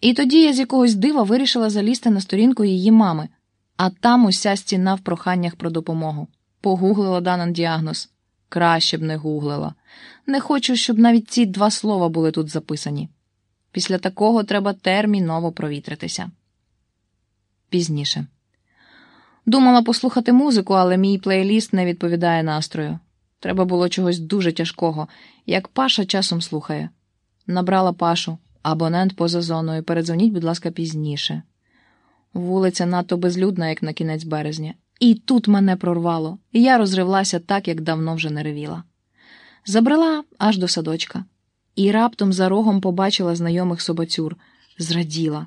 І тоді я з якогось дива вирішила залізти на сторінку її мами, а там уся стіна в проханнях про допомогу. Погуглила даний діагноз. Краще б не гуглила. Не хочу, щоб навіть ці два слова були тут записані. Після такого треба терміново провітритися. Пізніше. Думала послухати музику, але мій плейліст не відповідає настрою. Треба було чогось дуже тяжкого, як Паша часом слухає. Набрала Пашу, абонент поза зоною. Передзвоніть, будь ласка, пізніше. Вулиця надто безлюдна, як на кінець березня. І тут мене прорвало, і я розривлася так, як давно вже не ревіла. Забрала аж до садочка, і раптом за рогом побачила знайомих собацюр, зраділа,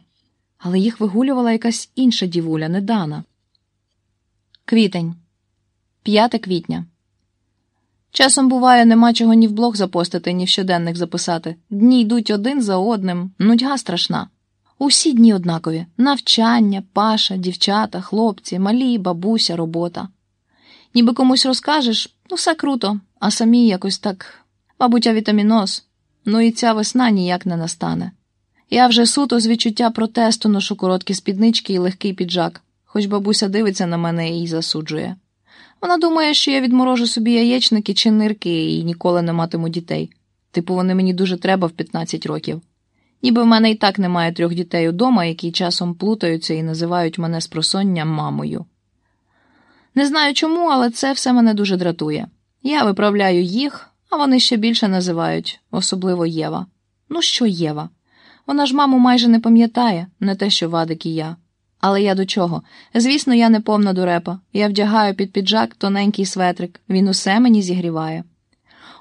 але їх вигулювала якась інша дівуля, не Дана. Квітень, 5 квітня. Часом буває, нема чого ні в блог запостити, ні в щоденник записати. Дні йдуть один за одним, нудьга страшна. Усі дні однакові навчання, паша, дівчата, хлопці, малі, бабуся, робота. Ніби комусь розкажеш, ну все круто, а самі якось так, мабуть, авітаміноз. Ну і ця весна ніяк не настане. Я вже суто з відчуття протесту ношу короткі спіднички і легкий піджак, хоч бабуся дивиться на мене і засуджує. Вона думає, що я відморожу собі яєчники чи нирки і ніколи не матиму дітей. Типу, вони мені дуже треба в 15 років. Ніби в мене і так немає трьох дітей удома, які часом плутаються і називають мене з просоння мамою. Не знаю чому, але це все мене дуже дратує. Я виправляю їх, а вони ще більше називають, особливо Єва. Ну що Єва? Вона ж маму майже не пам'ятає, не те, що Вадик і я. Але я до чого? Звісно, я не повна дурепа. Я вдягаю під піджак тоненький светрик, він усе мені зігріває.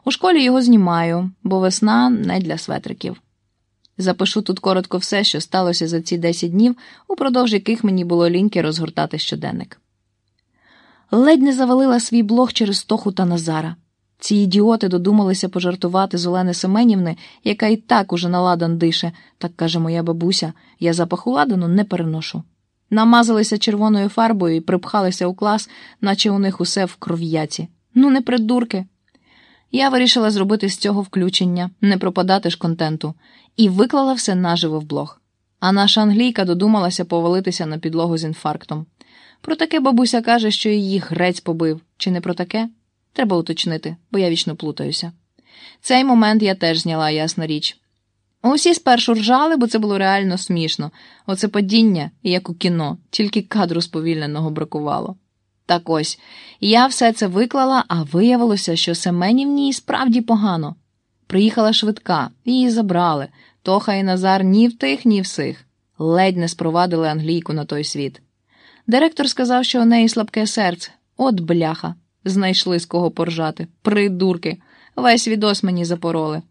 У школі його знімаю, бо весна не для светриків. Запишу тут коротко все, що сталося за ці 10 днів, упродовж яких мені було ліньки розгортати щоденник. Ледь не завалила свій блог через Тоху та Назара. Ці ідіоти додумалися пожартувати з Олени Семенівни, яка і так уже наладан дише, так каже моя бабуся, я запаху ладану не переношу. Намазалися червоною фарбою і припхалися у клас, наче у них усе в кров'яці. Ну, не придурки. Я вирішила зробити з цього включення, не пропадати ж контенту, і виклала все наживо в блог. А наша англійка додумалася повалитися на підлогу з інфарктом. Про таке бабуся каже, що її грець побив. Чи не про таке? Треба уточнити, бо я вічно плутаюся. Цей момент я теж зняла, ясна річ. Усі спершу ржали, бо це було реально смішно. Оце падіння, як у кіно, тільки кадру сповільненого бракувало. Так ось, я все це виклала, а виявилося, що Семенівні і справді погано. Приїхала швидка, її забрали. Тоха і Назар ні в тих, ні в сих. Ледь не спровадили англійку на той світ. Директор сказав, що у неї слабке серце. От бляха. Знайшли з кого поржати. Придурки. Весь відос мені запороли.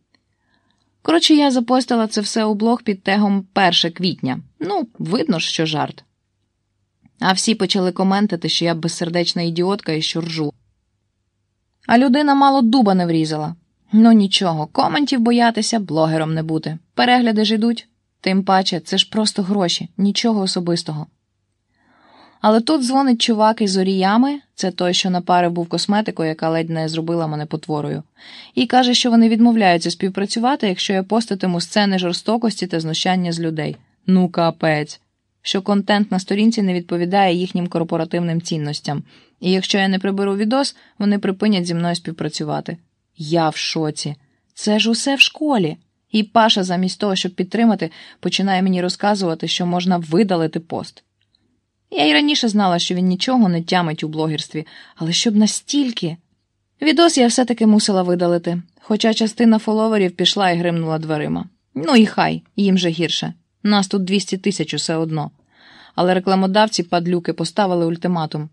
Коротше, я запостила це все у блог під тегом 1 квітня. Ну, видно ж, що жарт. А всі почали коментити, що я безсердечна ідіотка і що ржу. А людина мало дуба не врізала. Ну нічого, коментів боятися, блогером не бути. Перегляди ж ідуть, тим паче, це ж просто гроші, нічого особистого. Але тут дзвонить чувак із оріями, це той, що напарив був косметикою, яка ледь не зробила мене потворою, і каже, що вони відмовляються співпрацювати, якщо я постатиму сцени жорстокості та знущання з людей. Ну, капець, що контент на сторінці не відповідає їхнім корпоративним цінностям, і якщо я не приберу відос, вони припинять зі мною співпрацювати. Я в шоці. Це ж усе в школі. І Паша, замість того, щоб підтримати, починає мені розказувати, що можна видалити пост. Я й раніше знала, що він нічого не тямить у блогерстві, але щоб настільки. Відос я все-таки мусила видалити, хоча частина фоловерів пішла і гримнула дверима. Ну і хай, їм же гірше. Нас тут 200 тисяч усе одно. Але рекламодавці падлюки поставили ультиматум.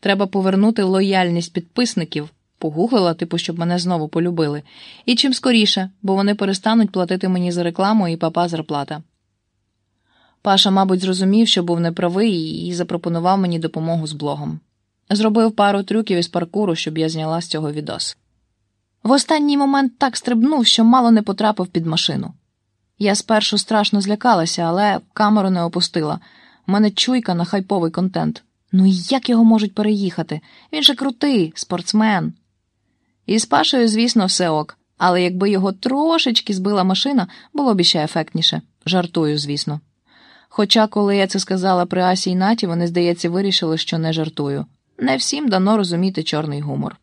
Треба повернути лояльність підписників, погуглила, типу, щоб мене знову полюбили. І чим скоріше, бо вони перестануть платити мені за рекламу і папа зарплата. Паша, мабуть, зрозумів, що був неправий, і запропонував мені допомогу з блогом. Зробив пару трюків із паркуру, щоб я зняла з цього відос. В останній момент так стрибнув, що мало не потрапив під машину. Я спершу страшно злякалася, але камеру не опустила. У мене чуйка на хайповий контент. Ну і як його можуть переїхати? Він же крутий, спортсмен. І з Пашею, звісно, все ок, але якби його трошечки збила машина, було б іще ефектніше. Жартую, звісно. Хоча, коли я це сказала при Асі й Наті, вони, здається, вирішили, що не жартую. Не всім дано розуміти чорний гумор.